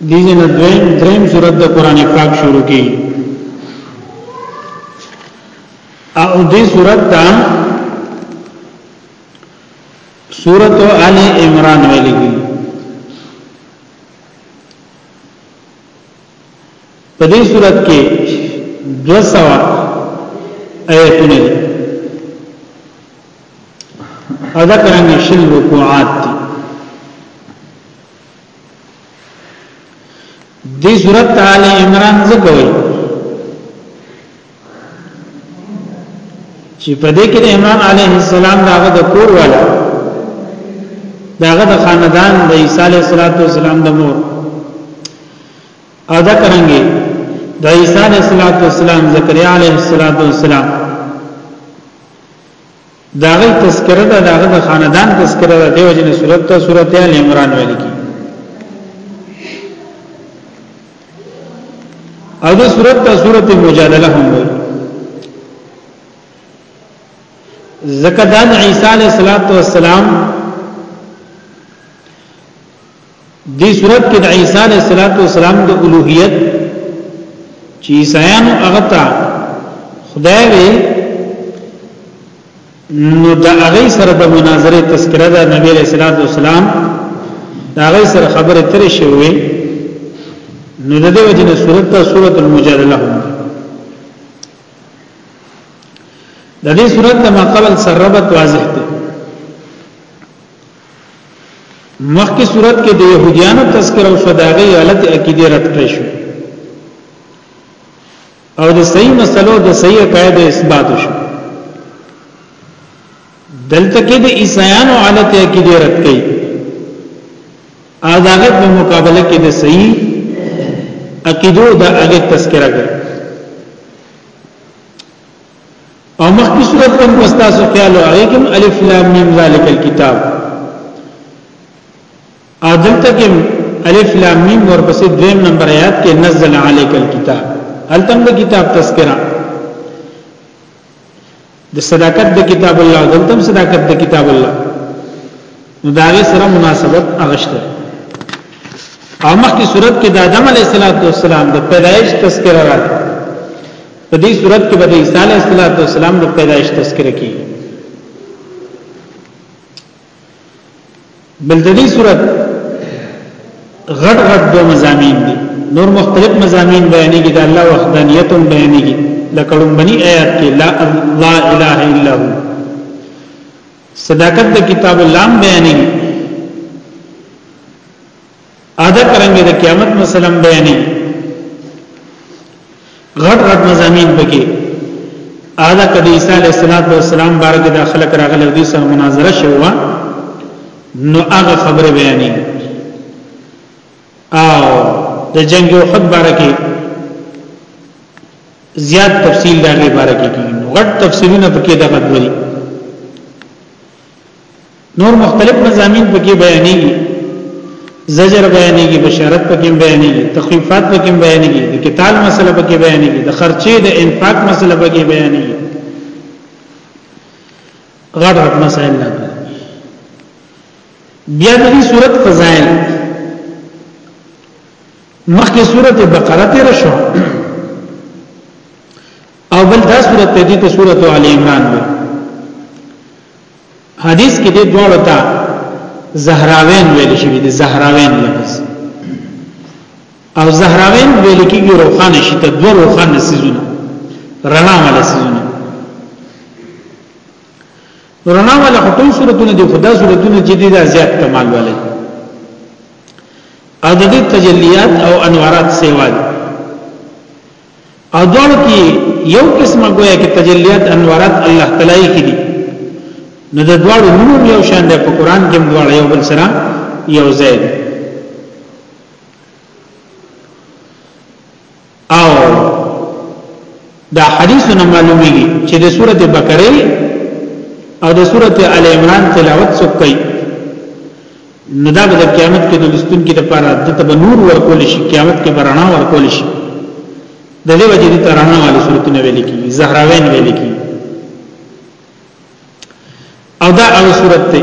دیجه نه دویم دریم صورت د قران پاک شروع کی او دې صورت ته سورۃ آل عمران ویل کی په دې صورت کې 200 آیتونه او دا کرنګ شل رکوعات دي دې صورت تعالی عمران زګوي چې په دې کې د عمران علیه السلام داغه د کور والا داغه د خاندان د عیسی علیه السلام د مور ادا کرانګي د عیسی علیه السلام زکریا علیه السلام دا غي تذکرہ دا داغه د خاندان تذکرہ دا دیو جن صورت ته صورت ال عمران ویل کی او د صورت ته صورت مجادله هم وی زکدان عیسی علیہ الصلوۃ والسلام دې صورت کې د عیسی علیه السلام د الوهیت چې عیسایانو هغه ته خدای وی نو د هغه سره د مناظره تذکرہ د نبی علیہ الصلوۃ والسلام د هغه سره خبره ترې شوې نو د دې وجنه سورۃ ته سورۃ المجادله د دې سورۃ د مقابل سره ربط واضح دی مخکې صورت کې د يهوديانو تذکر او شداغي غلط عقيده رد کړی شو او د صحیح مسلو د صحیح عقاید اثبات شو دلته کې د عیسایانو حالت عقیده رد کړي آزادت په مقابله کې د صحیح عقیدو د هغه تذکرہ کړي او مخکې صورت کوم پستا سو خیال او هغه کوم الف لام میم ذالک الكتاب او دلته کوم الف لام میم ورپسې دویم نمبر آیات کې نزل علیک الكتاب التم د کتاب تذکرہ د صداقت د کتاب الله دلتم صداقت د کتاب الله نو دا غي سره مناسبت اغشته او مخکې صورت کې د آدم علی السلام د پیدایش تذکرہ را په دې صورت کې به د عیسی علی السلام د پیدایش تذکرہ کی بل د دې صورت غټ غټ دو مزامین دي نور مختلف مزامین بیانې کې د الله وحدانیت هم بیانې کې لکه لومبني آیات کې لا الله اله الا هو صداقت د کتاب الله هم بیانې ادا کرنګ د قیامت مسله هم بیانې غټ غټ مزامین پکې اعلی کدی عیسی علیہ الصلوۃ والسلام بارک د خلق راغله دې سره مناظره شوه نو هغه خبره بیانې او د جنگ احد بارکه زیات تفصیل دا غي باره کې کیږي غټ تفصیلونه پکې دغه دوی نور مختلف مزامین پکې بیانېږي زجر بیانېږي بشارت پکې بیانېږي تخفیفات پکې بیانېږي د قتال مسله پکې بیانېږي د خرچې د انفاق مسله پکې بیانېږي غټ غټ مسائل نه بیا د دې صورت فضائل مخکې سورته بقره تیر شو او بل دا سورته دې ته سورته ال عمران ده حدیث کې دې دوه ته زهراوین ویل شوی دي زهراوین لفظ او زهراوین ویل کېږي روخان شي ته دوه روخان سيزونه رڼا ولا سيزونه رڼا والا ټول صورتونه دي خدا صورتونه چې دي دا زیات کمال والے او د دې تجلیات او انوارات سیوا دي او دوړ کې یو قسمه گویا کې تجلیات انوارات الله تعالی کې دي نو د دوړ نور یو شان دی په قران کې دوړ یو بل سره یو ځای دی او دا حدیث نه معلومیږي چې د سورته بقره او د سورته ال عمران تلاوت څوک کوي نو دا به قیامت کې د لستون کې لپاره د تب نور ورکول شي قیامت کې برنا ورکول شي د دې وجې د ترانه والي سورته نه ویل کی زهراوین ویل کی او دا هغه سورته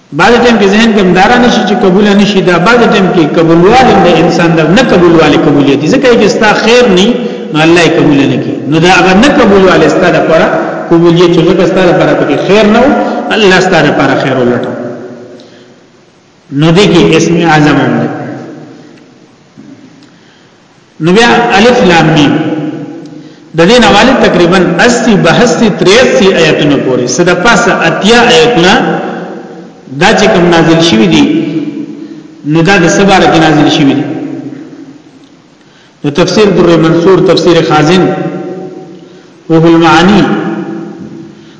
بعض ټیم کې ذهن کې مدار نه شي چې قبول نه شي دا بعض ټیم کې قبولوال د انسان د نه قبولوالي قبولیت ځکه چې ستا خیر نه نو الله یې قبول نه کوي نو دا هغه نه قبولوال ستا د پاره قبولیت چې ځکه ستا د پاره کې خیر نه الله ستا د پاره خیر ولټ نو دې کې اسم اعظم هم نو بیا الف لام میم د دې نواله تقریبا 80 82 83 آیاتونه پورې صدا پاسه اتیا آیاتونه دا چې کوم نازل شوی دي نو دا د سباره کې نازل شوی دي نو تفسیر در منصور تفسیر خازن وهو المعانی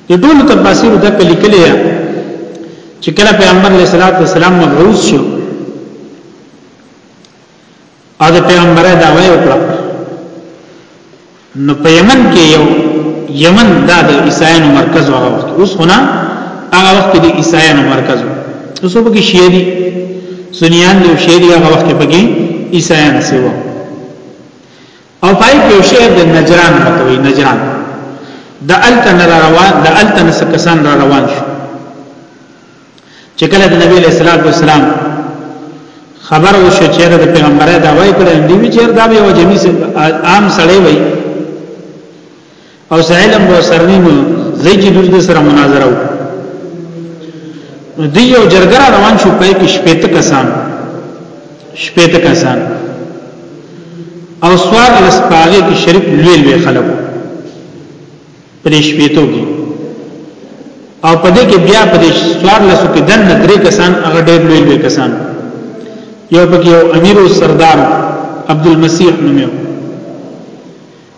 د ټول تفاسیر د کلی کلی چې کله پیغمبر علیه الصلاۃ والسلام مبعوث شو او د پیغمبر دعوی وکړه نو په یمن کې یو یمن دا د عیسایانو مرکز هغه وخت اوس هونه هغه وخت د عیسایانو مرکز اوس په کې شیعه دي سنیان دي شیعه دي هغه وخت په کې عیسایان سیوا او پای کې یو شهر د نجران ته وي نجران د التن را روان د التن څخه کسان را روان شو چې کله د نبی له صلوات و سلام خبر او شو چې د پیغمبره دا وای کړی دی چې دا به یو جمی عام سړی وای او سعلم به سرنین زی چې دوی سره مناظره وکړه دی یو جرګه روان شو په کې شپېته کسان شپېته کسان او سوار لسپاغه کې شریک لوی لوی خلک پرې شپېتو کې او په دې کې بیا په دې سوار لسو کې دن درې کسان هغه ډېر لوی لوی کسان یو پکې یو امیر او سردار عبد المسیح نومو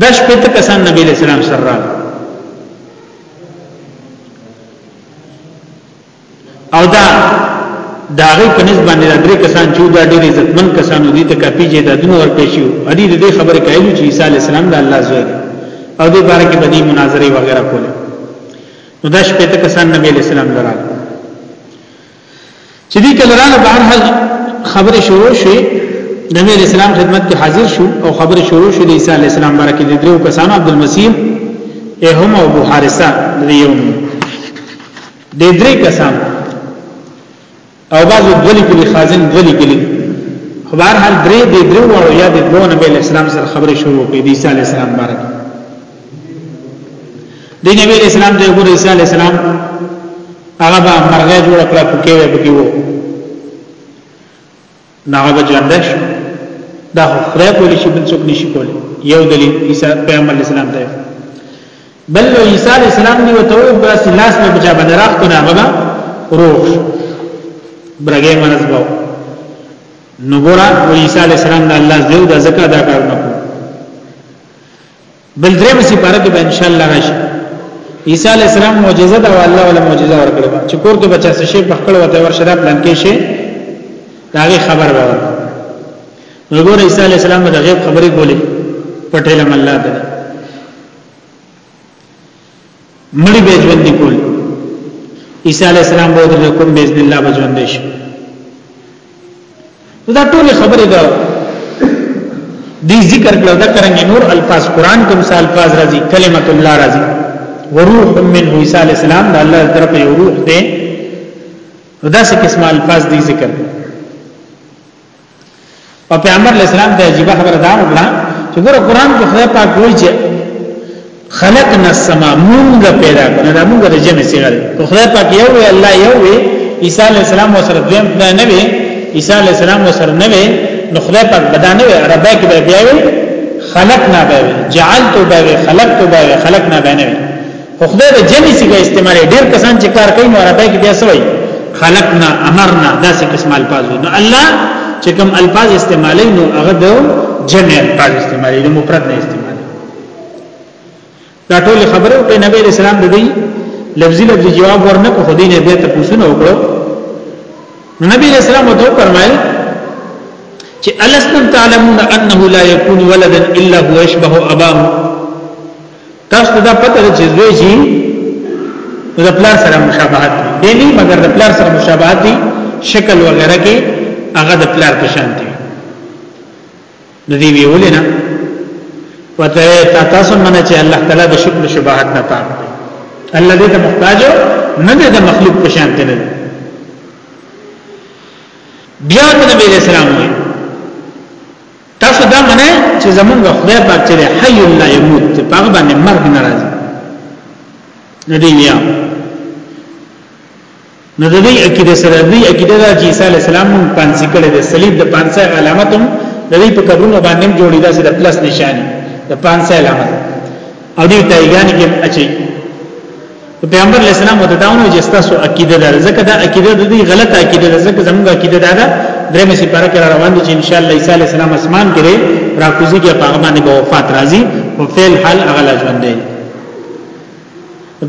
دا شپته کسان نبی علیہ السلام سره راغ او دا داغه په نسبت باندې درې کسان چې دا ډېر عزتمن کسانو دي ته کاپی چې دا دنه ورکړي شو ادي دې خبره کوي چې عیسی علی السلام د الله زوی دی او دې باره کې بدی مناظره وغیرہ کوله نو دا شپته کسان نبی علیہ السلام درا چې دې کله راغله په هر حال خبرې شروع شوې نبی علیہ السلام خدمت کې حاضر شو او خبرې شروع شوې د عیسی علیہ السلام باره کې د درو کسانو عبد المسیح اهم او ابو حارثه د یو د درې کسان او بعض دولی کلی خازن دولی کلی خبر هر درې د درو وړو یا د دوه نبی علیہ السلام سره خبرې شروع کړې د عیسی علیہ السلام باره کې دی نبی علیہ السلام ته ګور عیسی علیہ السلام هغه به مرغه جوړ کړ پکې وې پکې وو ناغه به ژوندش دا خدای کولی شي بل څوک نشي کولی یو دلیل عیسی پیغمبر علیہ السلام ته بل عیسی علیہ السلام دی وته بس لاس په بچا باندې راخ کو نه بابا روح برګې منځ باو نو ګورا عیسی علیہ السلام د الله زو د زکه دا کار نه بل درې مې سپاره کې به ان شاء الله راشي عیسی علی السلام معجزه دا والله ولا معجزه ورکړه چې کور کې بچا څه شي پخکړ وته ورشدا پلان کې شي داغه خبر به ورکړه نو ګور عیسی علی السلام د غیب خبرې کولې پټېلم الله تعالی مړي به ژوند کول عیسی علی السلام به د کوم باذن الله به ژوند شي دا ټول خبره ده دې ذکر کړو دا کرانګي نور الفاظ قران کې مثال الفاظ راځي کلمت الله راځي وروح من عیسی علی السلام دا الله طرف یو روح دی دا څه قسم الفاظ دې ذکر او پیغمبر علیہ السلام ته عجیب خبره دا وکړه چې ګوره قران کې خدای پاک وایي چې خلقنا السما مونږ پیدا کړو دا مونږ د جمع سیغه ده خدای پاک یو وی الله یو وی عیسی علیہ السلام وسره دویم خدای نه وی عیسی علیہ السلام وسره نه وی نو خدای پاک بدا نه وی عربی کې بیا وی خلقنا به جعلت به خلقت به خلقنا به نه وی خو خدای د جمع سیګه استعمال ډیر کسان چې کار کوي نو عربی کې بیا سوی خلقنا امرنا داسې قسم الفاظ نو الله چې کوم الفاظ استعمالي نو هغه د جمع الفاظ استعمالي د مفرد نه استعمالي دا ټول خبره په نبی رسول الله د دې لفظي لفظي جواب ورنه کو خدای نه به ته پوښتنه وکړو نبی رسول الله ته فرمایل چې الستم تعلمون انه لا يكون ولدا الا هو يشبه اباه تاسو ته دا پته ده چې زوی چې د پلار سره مشابهت دی نه مګر د پلار سره مشابهت دی شکل وغیرہ کې هغه د پلار په شان دی د دې ویولې نه وته تا تاسو منه چې الله تعالی د شکل شباهت نه پاک دی الله دې ته محتاج نه دی د مخلوق په شان دی بیا د نبی اسلام وایي تاسو دا منئ چې زمونږ خدای پاک چې حي لا يموت چې په هغه باندې مرګ ناراضي نو دی بیا نو د دې عقیده سره د دې عقیده د عیسی علی السلام مون پانسی کړي د صلیب د پانسی علامت هم د دې په قبرونو باندې جوړی دا سره پلس نشانی د پانسی علامت او دې تایګان کې اچي ته پیغمبر علی السلام ته داونه چې تاسو عقیده ده ځکه دا عقیده د دې غلطه عقیده ده ځکه زموږ عقیده ده دا درې مې سپاره کې روان دي چې ان شاء الله عیسی علی السلام اسمان کې راکوزي کې په هغه باندې به وفات راځي او فعل حال هغه لا ژوند دی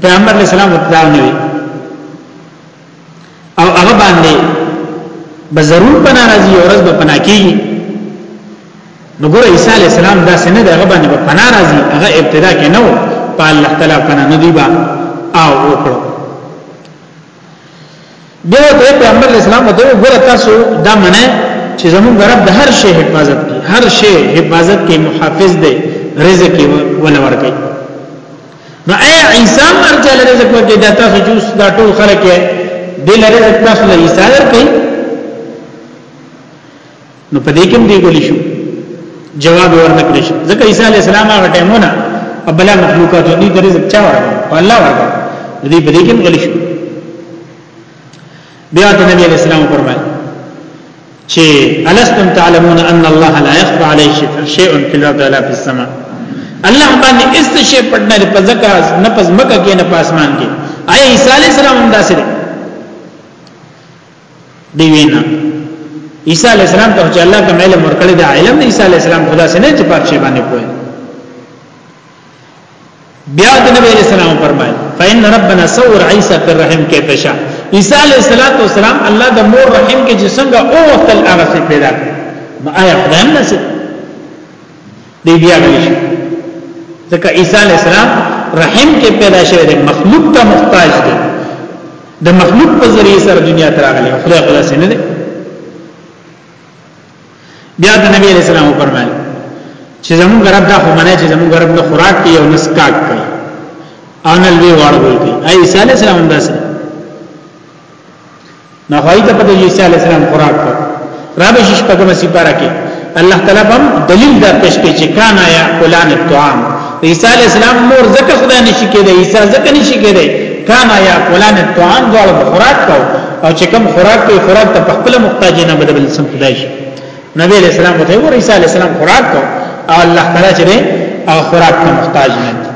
پیغمبر علی السلام ته داونه او هغه باندې به ضرور پناه راځي او ورځ به پناه کیږي نو ګور عیسی علی السلام دا سنه دغه باندې به پناه راځي هغه ابتدا کې نه و په الله تعالی پناه نه دی با او وکړو بیا ته پیغمبر اسلام ته ګور تاسو دا منه چې زموږ رب د هر شی حفاظت کوي هر شی حفاظت کې محافظ دی رزق ولور کوي نو اے عیسی مرجع لري ځکه چې دا تاسو جوس دا ټول خلک یې د لري ځکه تاسو له عیسی درکې نو په دې کې هم دی ګولې شو جواب ورنکړي شو ځکه عیسی علی السلام هغه ټیمونه ابلا مخلوقات دې درې ځکه چا ورغله الله ورغله دې په دې کې هم غلي شو بیا ته نبی علیہ السلام فرمایي چې الستم تعلمون ان الله لا يخفى عليه شيء في الارض ولا في السماء الله باندې است شي پټنه په ځکه نه پز مکه کې نه پاسمان کې اي عيسى عليه السلام هم داسې دی وینا عيسى عليه السلام ته چې الله کوم علم ورکړي دا علم عيسى عليه السلام خدا سره نه چې پاتې باندې پوهه بیا د نبی علیہ السلام فرمایي فإن ربنا صور عیسی فی الرحم کیف شاء عیسی علیہ الصلوۃ والسلام الله د مور رحم کې چې څنګه او وخت هغه څه پیدا کړ ما آیا خدای نه څه دی بیا غلی شي ځکه عیسی علیہ السلام رحم کې پیدا شوی دی مخلوق ته محتاج دی د مخلوق په ذریعه سره دنیا ته راغلی خدای خلاص نه دی بیا د نبی علیہ السلام فرمایل چې زمون غرب دا خو منه چې زمون غرب نه خوراک کوي او نسکاک کوي او نه لوی واړه کوي عیسی علیہ السلام هم داسې نه هاي ته په عیسی علیہ السلام خوراک کوي را به شپږم سپاره کې الله تعالی بم دلیل دا پیش کوي چې کانا یا کولان الطعام عیسی علی السلام مور زکه خدای نشي کېده عیسی زکه نشي کېده کانا یا فلان الطعام دوړ خوراک کو او چې کم خوراک کوي خوراک ته خپل محتاج نه بدل بل سم خدای شي نبی علیہ السلام ته ور عیسی علیہ السلام خوراک کو او الله تعالی چې او خوراک ته محتاج نه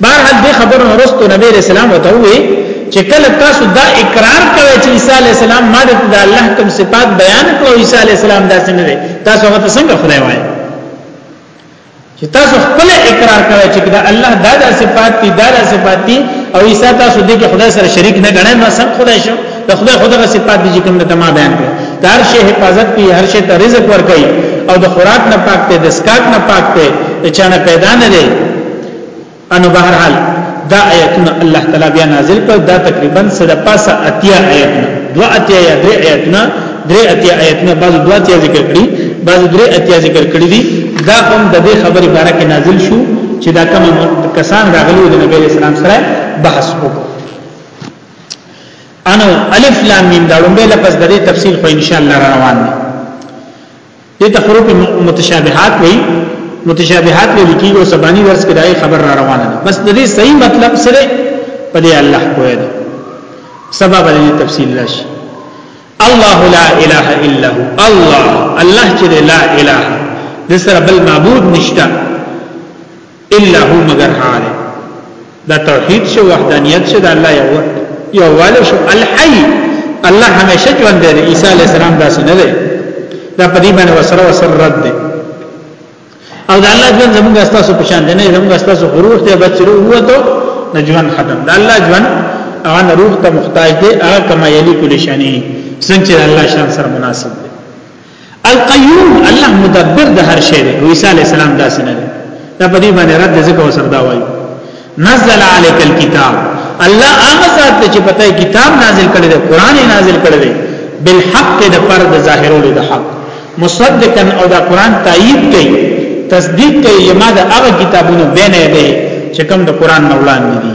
بهرحال دې خبرو نه وروسته نبی علیہ السلام وته وی چې کله تاسو دا اقرار کوئ چې عیسی علیہ السلام ما د الله کوم صفات بیان کړو عیسی علیہ السلام داسې نه دی تاسو هغه څنګه خدای وایي چې تاسو خپل اقرار کوئ چې دا الله دا د صفات دي دا د صفات دي او عیسی تاسو دې کې خدای سره شریک نه غنئ نو سم خدای شو د خدای خدغه صفات دي چې کوم د تما بیان کړي د هر شي حفاظت کوي هر شي ته رزق ورکوي او د خوراک نه پاک ته د اسکاک نه پاک ته چې نه پیدا نه دی انو بهر حال دا آیتونه الله تعالی بیا نازل کړ دا تقریبا صد پاسه اتیا آیتونه دو اتیا یا درې آیتونه درې اتیا آیتونه بعض دو اتیا ذکر کړی بعض درې اتیا ذکر کړی دي دا هم د دې خبرې باره کې نازل شو چې دا کوم کسان راغلي د نبی اسلام سره بحث وکړو انو الف لام میم دا لومبه لفظ د دې تفصیل خو ان شاء الله روان دی دې ته حروف متشابهات وایي متشابهات ویل کیږي او سبانی درس کې دای خبر را روانه ده بس د دې صحیح مطلب سره په دې الله کوی ده سبب دې تفصیل راشي الله لا اله الا هو الله الله چې لا اله د سره بل معبود نشته الا هو مگر حال دا توحید شو وحدانیت شو دا الله یو یو والي شو الحي الله همیشه ژوند دی عیسی علی السلام داسې نه دی دا په دې باندې وسره وسره رد دی او دا الله ژوند زموږ استاسو په شان دی نه زموږ استاسو غرور ته بچرو هو ته نه ژوند ختم دا الله ژوند هغه روح ته محتاج دی هغه کما یلی کل شانی څنګه الله شان سره مناسب القیوم الله مدبر د هر شی دی عیسی علی السلام داسې نه دی دا په دې باندې رد ذکر وسر دا وایي نزل عليك الكتاب الله هغه ذات چې پته کتاب نازل کړي دی قران نازل کړي دی بالحق د پر د ظاهرولو د حق مصدقا او دا قران تایید کوي تصدیق کوي لما د هغه کتابونو بینه دی چې کوم د قران نولان دي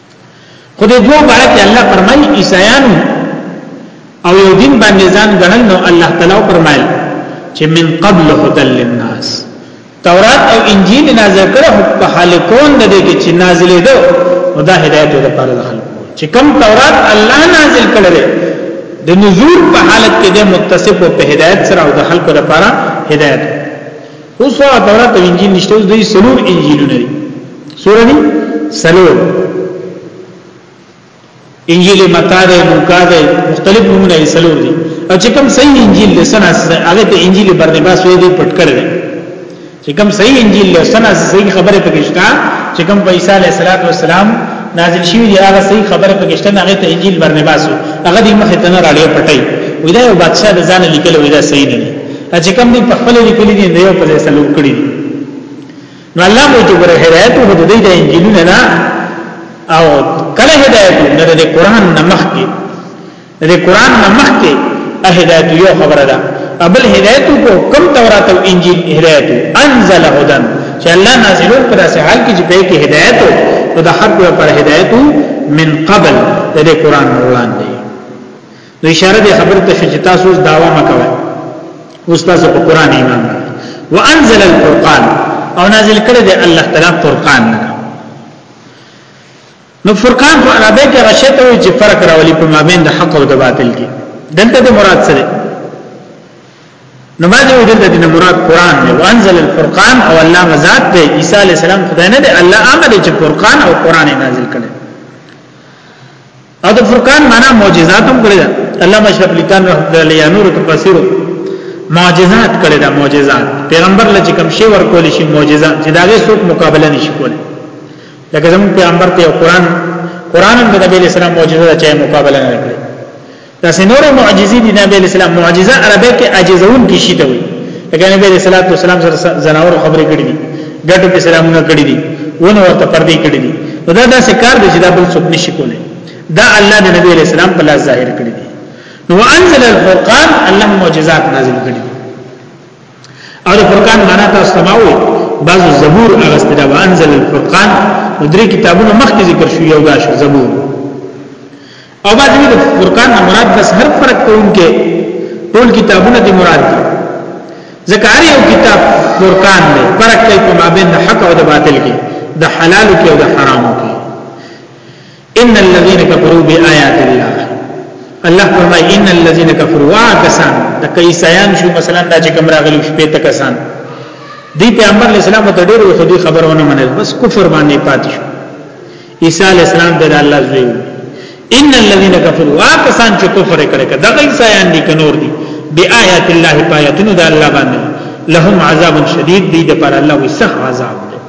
خو دې دوه باره کې الله فرمایي عیسایانو او یو دین باندې ځان غنل نو الله تعالی فرمایل چې من قبل هدل للناس تورات او انجیل نازل کړه په حال کون د دې کې چې نازلې ده او دا هدایت ده پر خلکو چې کم تورات الله نازل کړل د نزول په حالت کې د متصف او په هدایت سره او د خلکو لپاره هدایت اوس په تورات او انجیل نشته اوس دوی سلور انجیلونه دي سورې دي سلور انجیل متا ده لوقا ده مختلف نمونه یې سلور دي او چې کوم صحیح انجیل له سنا هغه ته انجیل برنباس وې دي پټ کړل چې کوم صحیح انجیل له سنا صحیح خبره پکې شته چې کوم په عیسی علیه السلام نازل شوی دی هغه صحیح خبره پکې شته هغه ته انجیل برنباس هغه دې مخه ته نه راړې پټي ودا یو بادشاہ د ځان لیکل ودا صحیح نه چې کوم دې په خپل لیکلي دي یو په سلو کړی نو الله مو چې ګره هدایت هو دې د انجیلونه نه او کله هدایت نه د قران نه مخ کې د قران نه مخ کې هدایت یو خبره ده ابل هدایت کو کم تورات او انجیل هدایت انزل هدن چې الله نازلو پر اسه حال کې چې په کې هدایت او د حق پر هدایت من قبل د قران وړاندې نو اشاره دې خبر ته چې تاسو اوس داوا مکوئ اوس تاسو په قران ایمان وانزل الفرقان او نازل کړی دی الله تعالی فرقان نه نو فرقان په عربی کې رشته وي چې فرق راولي په مابین د حق او د باطل کې دلته د مراد سره نو ما دې دلته د مراد قران دی وانزل الفرقان او الله مزاد دی عیسی علی السلام خدای نه دی الله امر چې فرقان او قران نازل کړي او د فرقان معنا معجزات هم کړی دا الله مشرف لکان رحمت الله علیه نور تفسیر معجزات کړی دا معجزات پیغمبر لچ کوم شی ورکول شي معجزات چې دا غي څوک مقابله نشي کولی لکه زموږ پیغمبر ته قرآن قرآن هم د نبی اسلام معجزه ده چې مقابله نه کړی دا سينور معجزي دي نبی اسلام معجزه عربی کې عاجزون کې شي ته وي لکه نبی اسلام سره زناور خبرې کړې دي ګټو کې سلامونه کړی دي ونه ورته پردي کړی دي نو دا داسې کار دی چې دا بل څوک نشي کولی دا الله د نبی علیہ السلام په لاس ظاهر کړی دی نو انزل الفرقان الله معجزات نازل کړی او د فرقان معنا تاسو سماوي بعض زبور اغستل او انزل الفرقان درې کتابونه مخکې ذکر شو یو دا شو زبور او بعض وی د فرقان نه مراد بس هر فرق کوونکې ټول کتابونه دي مراد دي ځکه هر یو کتاب فرقان دی فرق کوي په مابین د حق او د باطل کې د حلال کې او د حرام کې ان الذين كفروا بآيات الله الله فرمایي ان الذين كفروا واکسان د کیسایان شو مثلا دا چې کوم راغلي شپې ته کسان دی پیغمبر اسلام ته ډېر وخت خبرونه منل بس کفر باندې پاتې شو عیسی علی السلام د الله زوی ان الذين كفروا واکسان چې کفر کړي دا عیسی ان دي کنور دي بیاات الله پایتونو د الله باندې لهم عذاب شدید دی د پر الله وي سخت عذاب دی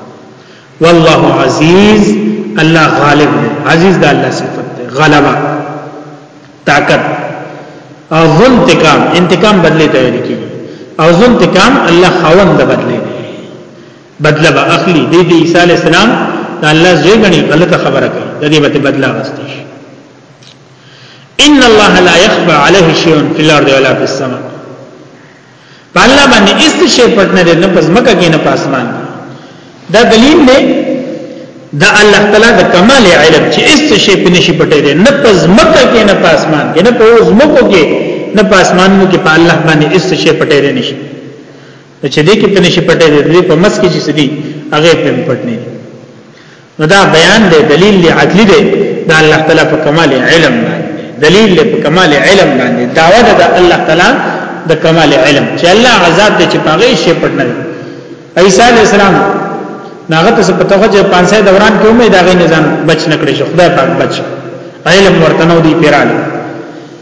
والله عزیز الله غالب دی عزیز د الله صفت دی غلبا طاقت او ظلم انتقام انتقام بدلی ته لري او ظلم انتقام الله خوند بدلی بدله به اخلي دې دې عیسی علی السلام د الله زوی غني غلطه خبره کوي د دې به بدله واستي شي ان الله لا يخفى عليه شيء في الارض ولا في السماء الله باندې هیڅ شی پټ نه دی نه پس مکه کې نه پاسمان دا دلیل دی دا الله تعالی د کمال علم چې هیڅ شی په نشي پټې دی نه پس مکه کې نه پاسمان کې نه په اوس مکو کې نه پاسمان مو کې په الله باندې هیڅ شی پټې دی نشي نو چې دې کې ته نشي پټې دې په مس کې چې سدي هغه په پټ نه دي نو دا بیان دی دلیل دی عقلی دی دا الله تعالی په کمال علم باندې دلیل دی په کمال علم باندې داوا ده دا الله تعالی د کمال علم چې الله عذاب دې چې پاغه شي پټ نه دی عیسی علی السلام ناغه ته په توګه چې 500 دوران کې امید هغه نظام بچ نکړي شو خدای پاک بچ علم ورته نو دی پیرانه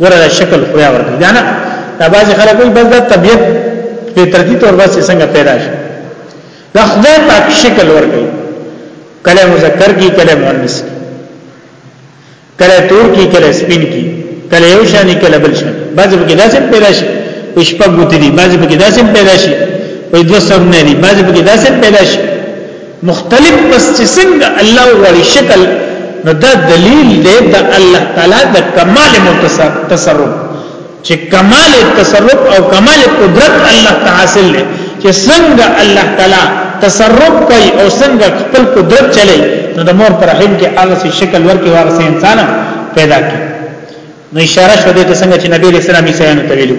ورته شکل خو یا ورته دا نه دا باز خلک وي بس د طبيعت په ترتیب تور بس څنګه پیدا شي دا خدای پاک شکل ورکړي کله مذکر کی کله مؤنث کی کله تور کی کله سپین کی کله یو شانی کله بل شان بعضی به داسې پیدا شي پښپا ګوتې دي بعضی به داسې پیدا شي وې دوه سر نه دي بعضی به داسې پیدا شي مختلف پس چې څنګه الله غوړي شکل نو دا دلیل دی د الله تعالی د کمال متصرف چې کمال تصرف او کمال قدرت الله ته حاصل دی چې څنګه الله تعالی تصرف کوي او څنګه خپل قدرت چلي نو د مور پر رحم کې هغه شکل ورکي واغسه انسان پیدا کوي نو اشاره شو دې ته څنګه چې نبی رسول الله عیسی نو تویلو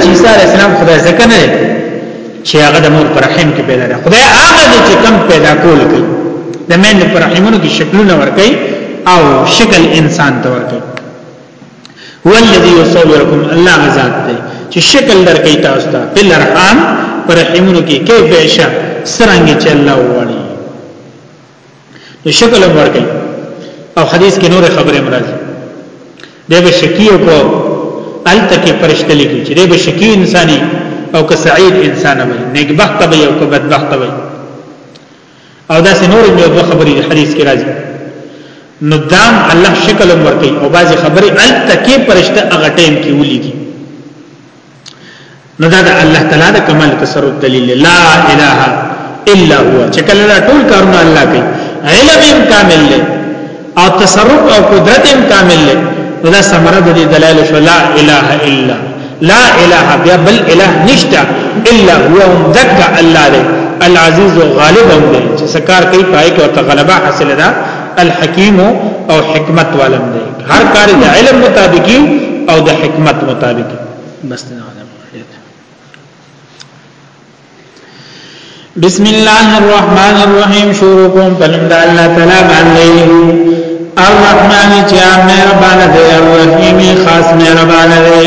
چې عیسی علی السلام خدای ځکه نه چې هغه د مور پر رحم کې پیدا ده خدای هغه دې چې کم پیدا کول کوي د مېند پر رحمونو کې شکلونه ورکي او شکل انسان ته ورکي هو الذي يصوركم الله ذات دی چې شکل درکې تاسو ته په لرحم پر رحمونو کې کیف بشا سرنګ چې الله وړي نو شکل هم ورکړي او حدیث کې نور خبره مراد دی به شکی او کو الته کې پرشته لیکي چې دی به شکی انساني او که سعید انسان وي نیک بخت وي او که بد بخت وي او دا سه نور یو دوه خبرې حدیث کې راځي نو دام الله شکل ورکي او بعضی خبرې الته کې پرشته هغه ټیم کې ولېږي نو دا د الله تعالی د کمال تصرف دلیل لا اله الا هو چې کله دا ټول کارونه الله کوي علم هم کامل دی او تصرف او قدرت هم کامل دی دا سمره د دلایل شو لا اله الا لا اله بیا بل اله نشتا الا هو ذک الله دی العزیز غالب هم دی چې سکار کوي پای کې او غلبه حاصل ده الحکیم او حکمت والم دی هر کار د علم مطابقي او د حکمت مطابقي بس نه بسم الله الرحمن الرحیم شروع کوم په نوم د الله تعالی باندې الرحمن چې مهربان دی الرحیم خاص مهربان دی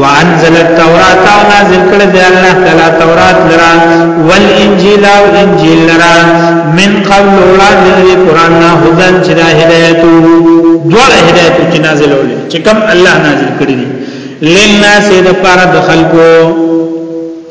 وانزل التوراۃ او نازل کړ دی الله تعالی تورات لرا والانجیل او انجیل لرا من قبل وړاندې دی قران نه هدن چې د هدایت دوه هدایت چې نازل ول چې کوم الله نازل کړی دی لنا سید پر د خلقو